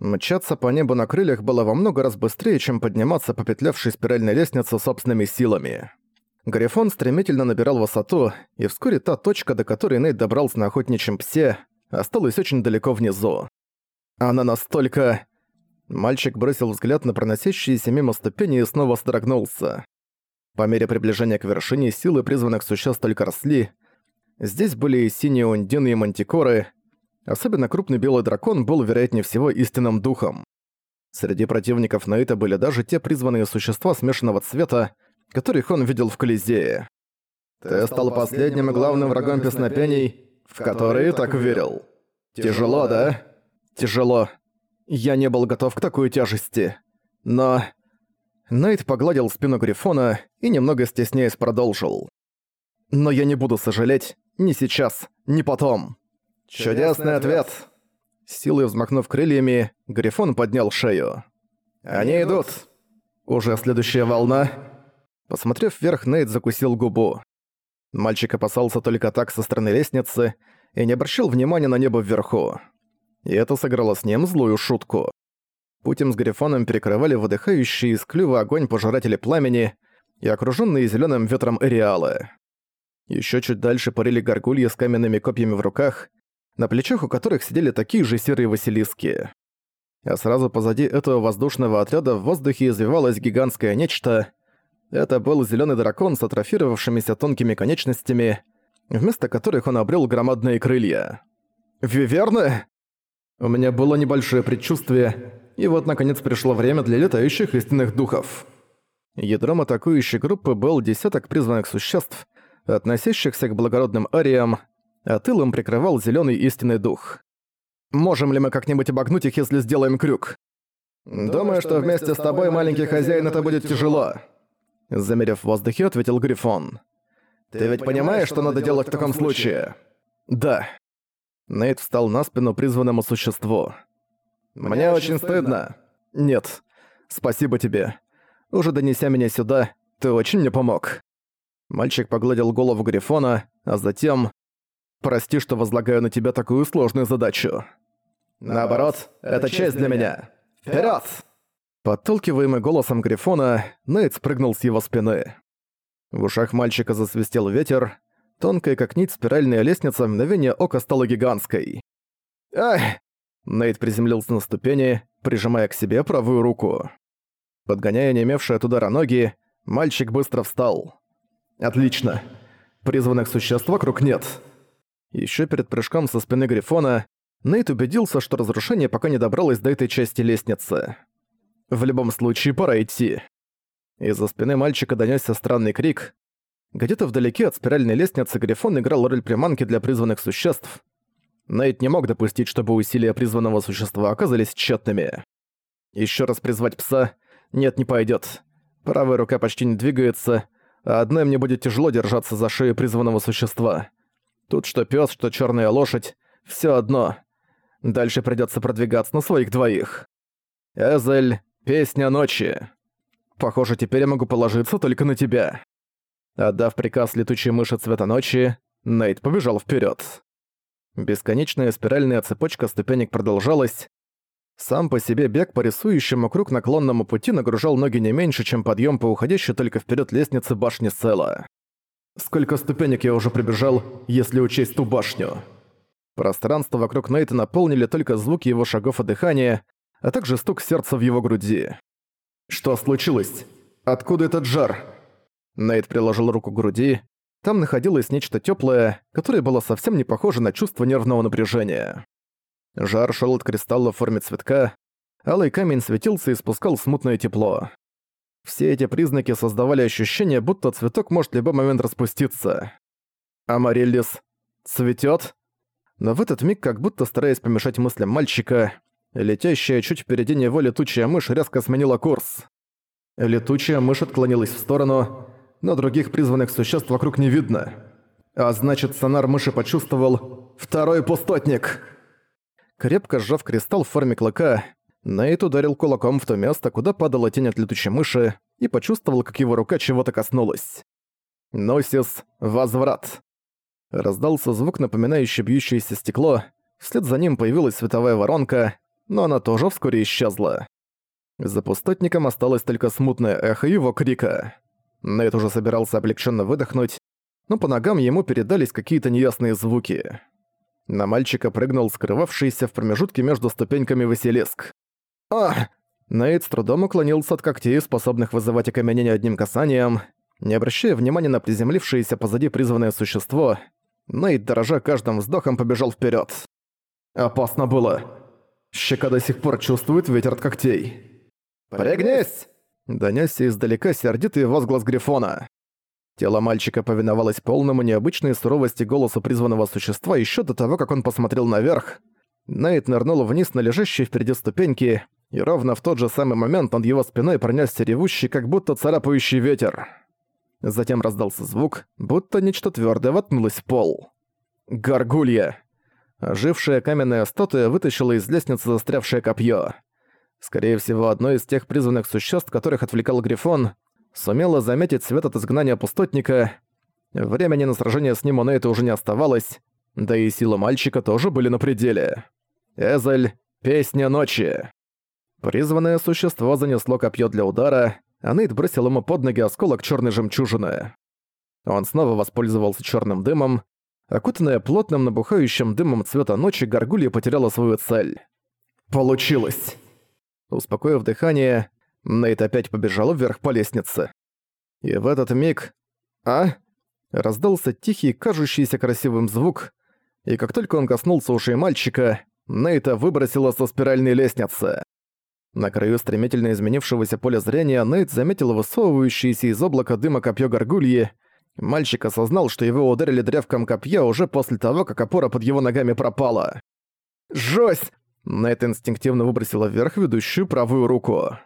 Мчаться по небу на крыльях было во много раз быстрее, чем подниматься по петлявшей спиральной лестнице собственными силами. Грифон стремительно набирал высоту, и вскоре та точка, до которой Нейт добрался на охотничьем псе, осталась очень далеко внизу. Она настолько... Мальчик бросил взгляд на проносящиеся мимо ступени и снова строгнулся. По мере приближения к вершине силы призванных существ только росли. Здесь были и синие ундины и мантикоры. Особенно крупный белый дракон был, вероятнее всего, истинным духом. Среди противников Наита были даже те призванные существа смешанного цвета, которых он видел в Колизее. «Ты стал последним и главным врагом песнопений, в которые так верил. Тяжело, да?» «Тяжело. Я не был готов к такой тяжести. Но...» Найт погладил спину Грифона и немного стесняясь продолжил. «Но я не буду сожалеть ни сейчас, ни потом». «Чудесный ответ!» Силой взмахнув крыльями, Грифон поднял шею. «Они идут!» «Уже следующая волна?» Посмотрев вверх, Нейт закусил губу. Мальчик опасался только так со стороны лестницы и не обращал внимания на небо вверху. И это сыграло с ним злую шутку. Путем с Грифоном перекрывали выдыхающие из клюва огонь пожиратели пламени и окруженные зеленым ветром ареалы. Еще чуть дальше парили горгульи с каменными копьями в руках, на плечах у которых сидели такие же серые василиски. А сразу позади этого воздушного отряда в воздухе извивалось гигантское нечто. Это был зеленый дракон с атрофировавшимися тонкими конечностями, вместо которых он обрел громадные крылья. «Виверны?» У меня было небольшое предчувствие, и вот наконец пришло время для летающих истинных духов. Ядром атакующей группы был десяток призванных существ, относящихся к благородным ариям, а тылом прикрывал зеленый истинный дух. «Можем ли мы как-нибудь обогнуть их, если сделаем крюк?» «Думаю, что вместе с тобой, маленький хозяин, это будет тяжело», Замерев в воздухе, ответил Грифон. «Ты ведь понимаешь, что надо делать в таком случае?» «Да». Нейт встал на спину призванному существу. «Мне очень стыдно». «Нет. Спасибо тебе. Уже донеся меня сюда, ты очень мне помог». Мальчик погладил голову Грифона, а затем... «Прости, что возлагаю на тебя такую сложную задачу». «Наоборот, это честь для меня. Вперед! Подталкиваемый голосом Грифона, Нейт спрыгнул с его спины. В ушах мальчика засвистел ветер, тонкая как нить спиральная лестница мгновение ока стала гигантской. «Ай!» Нейт приземлился на ступени, прижимая к себе правую руку. Подгоняя немевшие от удара ноги, мальчик быстро встал. «Отлично. Призванных существ вокруг нет». Ещё перед прыжком со спины Грифона Нейт убедился, что разрушение пока не добралось до этой части лестницы. В любом случае, пора идти. Из-за спины мальчика донёсся странный крик. Где-то вдалеке от спиральной лестницы Грифон играл роль приманки для призванных существ, Нейт не мог допустить, чтобы усилия призванного существа оказались тщетными. Еще раз призвать пса? Нет, не пойдет. Правая рука почти не двигается, а одной мне будет тяжело держаться за шею призванного существа. Тут что пес, что черная лошадь, все одно. Дальше придется продвигаться на своих двоих. Эзель, песня ночи. Похоже, теперь я могу положиться только на тебя. Отдав приказ летучей мыши цвета ночи, Нейт побежал вперед. Бесконечная спиральная цепочка ступенек продолжалась. Сам по себе бег по рисующему круг наклонному пути нагружал ноги не меньше, чем подъем по уходящей только вперед лестнице башни Села. Сколько ступенек я уже пробежал, если учесть ту башню? Пространство вокруг Нейта наполнили только звуки его шагов и дыхания, а также стук сердца в его груди. Что случилось? Откуда этот жар? Нейт приложил руку к груди, там находилось нечто тёплое, которое было совсем не похоже на чувство нервного напряжения. Жар шёл от кристалла в форме цветка, алый камень светился и спускал смутное тепло. Все эти признаки создавали ощущение, будто цветок может в любой момент распуститься. Амариллис цветёт? Но в этот миг, как будто стараясь помешать мыслям мальчика, летящая чуть впереди него летучая мышь резко сменила курс. Летучая мышь отклонилась в сторону, но других призванных существ вокруг не видно. А значит, сонар мыши почувствовал «Второй пустотник!». Крепко сжав кристалл в форме клыка, Нейт ударил кулаком в то место, куда падала тень от летучей мыши, и почувствовал, как его рука чего-то коснулась. «Носис, возврат!» Раздался звук, напоминающий бьющееся стекло, вслед за ним появилась световая воронка, но она тоже вскоре исчезла. За пустотником осталось только смутное эхо его крика. Нейт уже собирался облегченно выдохнуть, но по ногам ему передались какие-то неясные звуки. На мальчика прыгнул скрывавшийся в промежутке между ступеньками Василиск. «А!» Нейт с трудом уклонился от когтей, способных вызывать окаменение одним касанием. Не обращая внимания на приземлившееся позади призванное существо, Нейт, дорожа каждым вздохом, побежал вперед. «Опасно было. Щека до сих пор чувствует ветер от когтей». «Пригнись!» Донёсся издалека сердитый возглас Грифона. Тело мальчика повиновалось полному необычной суровости голосу призванного существа еще до того, как он посмотрел наверх. Нейт нырнул вниз на лежащие впереди ступеньки, и ровно в тот же самый момент над его спиной пронесся ревущий, как будто царапающий ветер. Затем раздался звук, будто нечто твердое воткнулось в пол. Гаргулья! Ожившая каменная статуя вытащила из лестницы застрявшее копье. Скорее всего, одно из тех призванных существ, которых отвлекал Грифон, сумело заметить свет от изгнания пустотника. Времени на сражение с ним у Нейта уже не оставалось, да и силы мальчика тоже были на пределе. Эзель — песня ночи. Призванное существо занесло копье для удара, а Нейт бросил ему под ноги осколок черной жемчужины. Он снова воспользовался черным дымом. Окутанная плотным набухающим дымом цвета ночи, горгулья потеряла свою цель. «Получилось!» Успокоив дыхание, Нейт опять побежал вверх по лестнице. И в этот миг... А? Раздался тихий, кажущийся красивым звук, и как только он коснулся ушей мальчика, Нейта выбросило со спиральной лестницы. На краю стремительно изменившегося поля зрения Нейт заметил высовывающееся из облака дыма копье горгульи. Мальчик осознал, что его ударили древком копья уже после того, как опора под его ногами пропала. «Жось!» Нейт инстинктивно выбросила вверх ведущую правую руку.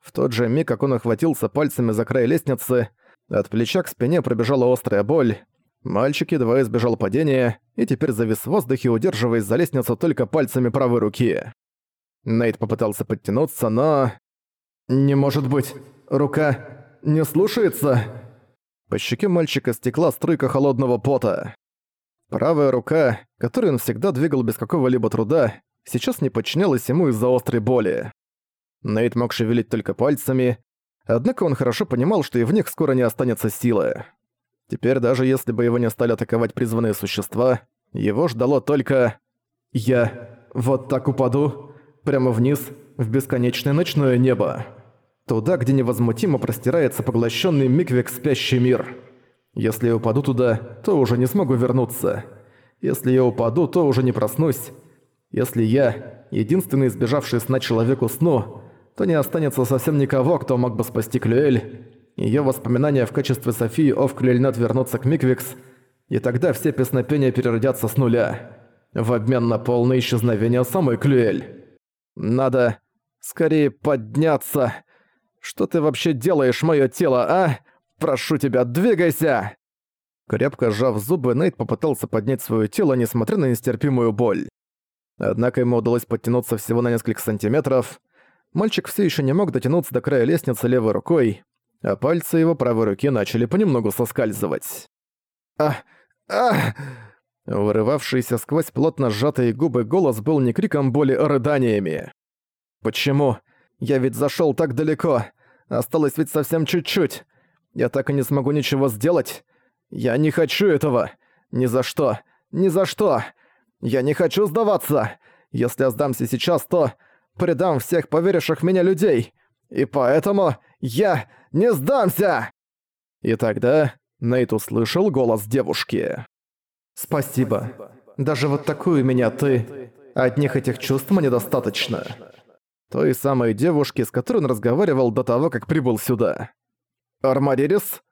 В тот же миг, как он охватился пальцами за край лестницы, от плеча к спине пробежала острая боль. Мальчик едва избежал падения и теперь завис в воздухе, удерживаясь за лестницу только пальцами правой руки. Нейт попытался подтянуться, но... «Не может быть! Рука не слушается!» По щеке мальчика стекла струйка холодного пота. Правая рука, которую он всегда двигал без какого-либо труда, сейчас не подчинялась ему из-за острой боли. Нейт мог шевелить только пальцами, однако он хорошо понимал, что и в них скоро не останется силы. Теперь даже если бы его не стали атаковать призванные существа, его ждало только... «Я вот так упаду?» Прямо вниз, в бесконечное ночное небо. Туда, где невозмутимо простирается поглощенный Миквик спящий мир. Если я упаду туда, то уже не смогу вернуться. Если я упаду, то уже не проснусь. Если я, единственный избежавший сна человеку сну, то не останется совсем никого, кто мог бы спасти Клюэль. Её воспоминания в качестве Софии Ов Клюэльнет вернутся к Миквикс, и тогда все песнопения переродятся с нуля. В обмен на полное исчезновение самой Клюэль. Надо скорее подняться. Что ты вообще делаешь, моё тело, а? Прошу тебя, двигайся!» Крепко сжав зубы, Нейт попытался поднять своё тело, несмотря на нестерпимую боль. Однако ему удалось подтянуться всего на несколько сантиметров. Мальчик все еще не мог дотянуться до края лестницы левой рукой, а пальцы его правой руки начали понемногу соскальзывать. «А! А!» Вырывавшийся сквозь плотно сжатые губы голос был не криком боли, а рыданиями. «Почему? Я ведь зашёл так далеко. Осталось ведь совсем чуть-чуть. Я так и не смогу ничего сделать. Я не хочу этого. Ни за что. Ни за что. Я не хочу сдаваться. Если я сдамся сейчас, то предам всех поверивших в меня людей. И поэтому я не сдамся!» И тогда Нейт услышал голос девушки. «Спасибо. Даже вот такую меня ты... Одних этих чувств мне достаточно». Той самой девушки, с которой он разговаривал до того, как прибыл сюда. «Армаририс?»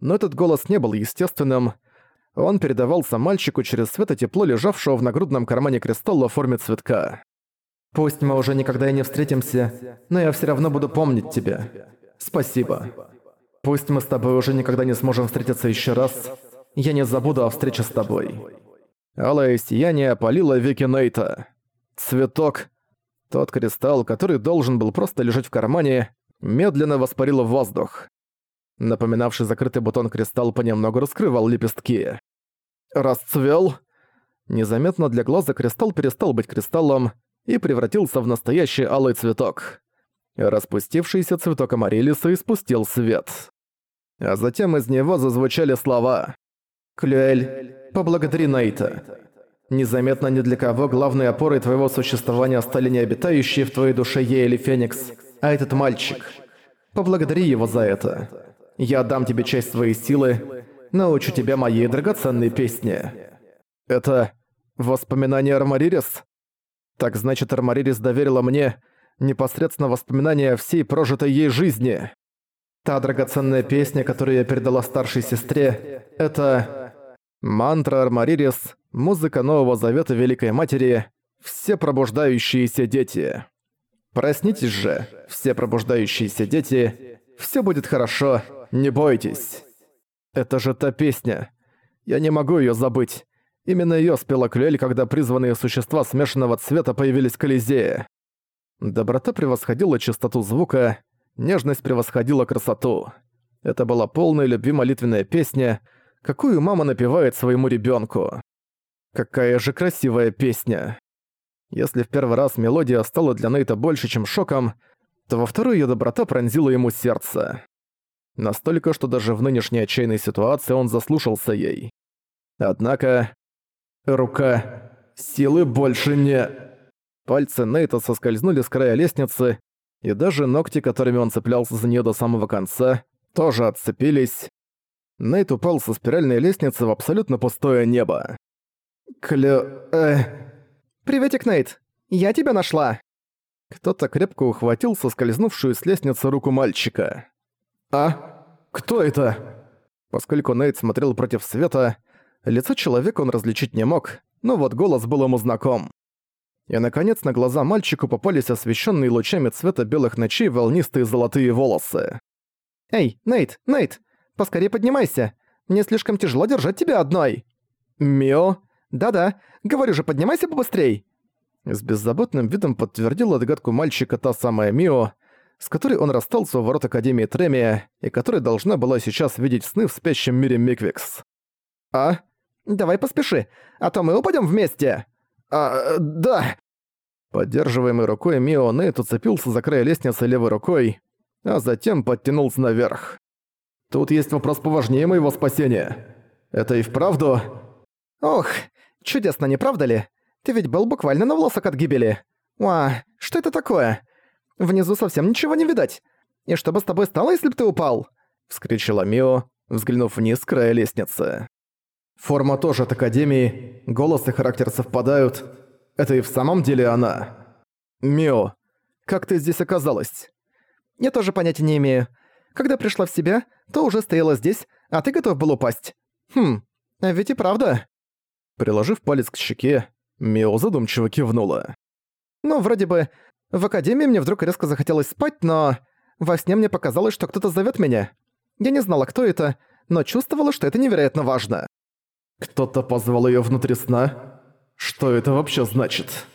Но этот голос не был естественным. Он передавался мальчику через светотепло лежавшего в нагрудном кармане кристалла в форме цветка. «Пусть мы уже никогда и не встретимся, но я все равно буду помнить тебя. Спасибо. Пусть мы с тобой уже никогда не сможем встретиться еще раз, я не забуду о встрече с тобой». Алое сияние опалило веки Нейта. Цветок, тот кристалл, который должен был просто лежать в кармане, медленно воспарил в воздух. Напоминавший закрытый бутон кристалл понемногу раскрывал лепестки. «Расцвел!» Незаметно для глаза кристалл перестал быть кристаллом, и превратился в настоящий алый цветок. Распустившийся цветок Амарилиса испустил свет. А затем из него зазвучали слова «Клюэль, поблагодари Нейта. Незаметно ни для кого главной опорой твоего существования стали не обитающие в твоей душе Е Феникс, а этот мальчик. Поблагодари его за это. Я дам тебе часть своей силы, научу тебя моей драгоценной песне». Это воспоминание Армаририс? Так значит, Армаририс доверила мне непосредственно воспоминания о всей прожитой ей жизни. Та драгоценная песня, которую я передала старшей сестре, это мантра Армаририс, музыка Нового Завета Великой Матери, все пробуждающиеся дети. Проснитесь же, все пробуждающиеся дети, все будет хорошо, не бойтесь. Это же та песня. Я не могу ее забыть. Именно её спела Клюэль, когда призванные существа смешанного цвета появились в Колизее. Доброта превосходила чистоту звука, нежность превосходила красоту. Это была полная любви молитвенная песня, какую мама напевает своему ребёнку. Какая же красивая песня. Если в первый раз мелодия стала для Нейта больше, чем шоком, то во второй её доброта пронзила ему сердце. Настолько, что даже в нынешней отчаянной ситуации он заслушался ей. Однако Рука. Силы больше не... Пальцы Нейта соскользнули с края лестницы, и даже ногти, которыми он цеплялся за нее до самого конца, тоже отцепились. Нейт упал со спиральной лестницы в абсолютно пустое небо. Клё... э... «Приветик, Нейт! Я тебя нашла!» Кто-то крепко ухватил соскользнувшую с лестницы руку мальчика. «А? Кто это?» Поскольку Нейт смотрел против света, Лицо человека он различить не мог, но вот голос был ему знаком. И, наконец, на глаза мальчику попались освещенные лучами цвета белых ночей волнистые золотые волосы. «Эй, Нейт, Нейт, поскорее поднимайся! Мне слишком тяжело держать тебя одной!» «Мио?» «Да-да, говорю же, поднимайся побыстрей!» С беззаботным видом подтвердила догадку мальчика та самая Мио, с которой он расстался у ворот Академии Тремия и которая должна была сейчас видеть сны в спящем мире Миквикс. «А? Давай поспеши, а то мы упадем вместе!» «А, да!» Поддерживаемый рукой Мио Нейт уцепился за край лестницы левой рукой, а затем подтянулся наверх. «Тут есть вопрос поважнее моего спасения. Это и вправду...» «Ох, чудесно, не правда ли? Ты ведь был буквально на волосок от гибели. Уа, что это такое? Внизу совсем ничего не видать. И что бы с тобой стало, если бы ты упал?» — вскричала Мио, взглянув вниз с края лестницы. Форма тоже от Академии, голос и характер совпадают. Это и в самом деле она. Мио, как ты здесь оказалась? Я тоже понятия не имею. Когда пришла в себя, то уже стояла здесь, а ты готов был упасть. Хм, а ведь и правда. Приложив палец к щеке, Мио задумчиво кивнула. Ну, вроде бы, в Академии мне вдруг резко захотелось спать, но... Во сне мне показалось, что кто-то зовет меня. Я не знала, кто это, но чувствовала, что это невероятно важно. Кто-то позвал её внутри сна? Что это вообще значит?